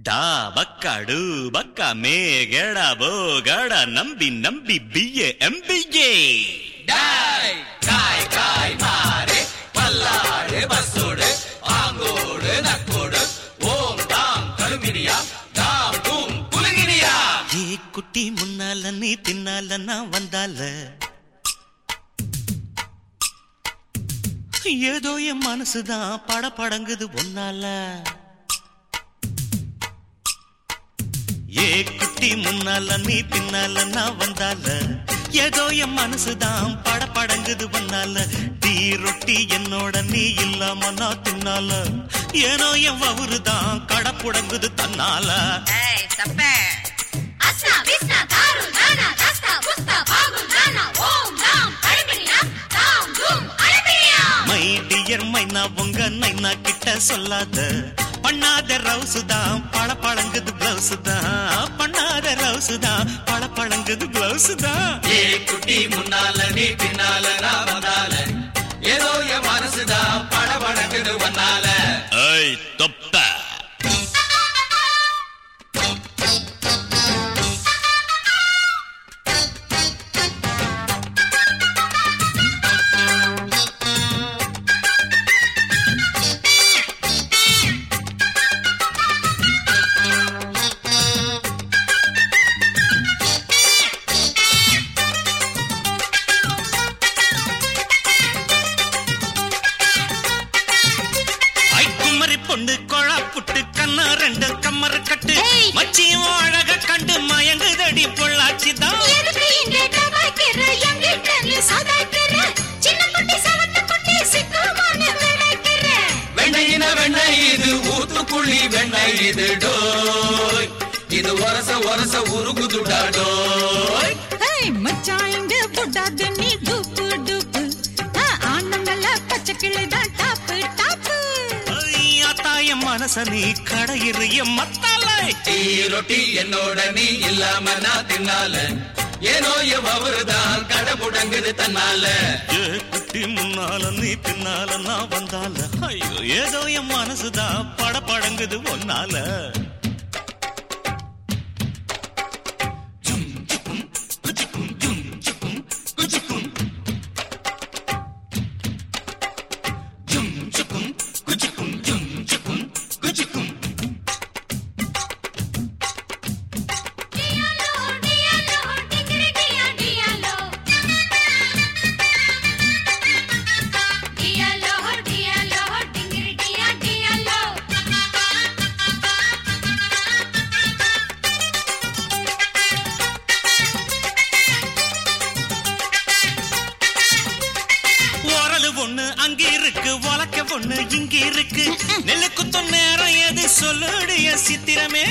ಡಾ ಬಕ್ಕ ಡು ಬಕ್ಕ ಮೇ ಗೆಡ ಬೋ ಗಡ ನಂಬಿ ನಂಬಿ ಬಿಯೆ ಎಂಬಿಯೆ டாய் காய் காய் மாறு பல்லாடு பஸ்ஸோடு ஆங்கோடு நக்கோடு ஓம் தாம் கருமினியா தாம் தூம் குலுங்கினியா ஏ குட்டி முன்னால நீ தின்னால நான் வந்தால ஏதோ என் மனசுதான் பட படங்குது ஒன்னால ஏ குட்டி முன்னால நீ பின்னால நான் வந்தால? ஏதோ என் மனசுதான் பட படங்குது ஒன்னால டீ ரொட்டி என்னோட நீ இல்லாம நான் தின்னால. ஏனோ என் தன்னால. நாம் அழகிரியா தாம் தூம் அழகிரியா மை டியர் மைனா உங்க நைனா கிட்ட சொல்லாத. பண்ணாத ரவுசு தான். பழ பழங்குது பிளவுஸ் தான். பண்ணாத ரவுசு தான். பழ பழங்குது பிளவுஸ் தான். ஏ குட்டி முன்னால நீ பின்னால நான் பொண்ணு கொழா புட்டு கண்ணா ரெண்டு கம்மர கட்டு. மச்சியும் அழக கண்டு மயங்குதடி பொள்ளாச்சி தான் வெண்ணையின வெண்ணெய் இது ஊத்துக்குழி வெண்ணெய் இது டோய். இது ஒரச ஒரச உருகுதுடா டோய். மச்சான் இங்க புட்டாது நீ டூப்பு டூப்பு. ஆ, ஆனந்தல பச்சை தாய மனச நீ கடையிறிய மத்தாலை டீ ரொட்டி என்னோட நீ இல்லாம நான் தின்னால. ஏனோ என் அவருதான் கடை முடங்குது தன்னால. ஏ குட்டி முன்னால நீ பின்னால நான் வந்தால. ஐயோ ஏதோ என் மனசுதான் பட படங்குது ஒன்னால ஒண்ணு அங்க இருக்கு உலக்க ஒண்ணு இங்க இருக்கு. நெல்லுக்கு குத்தும் எது சொல்லுடைய சித்திரமே?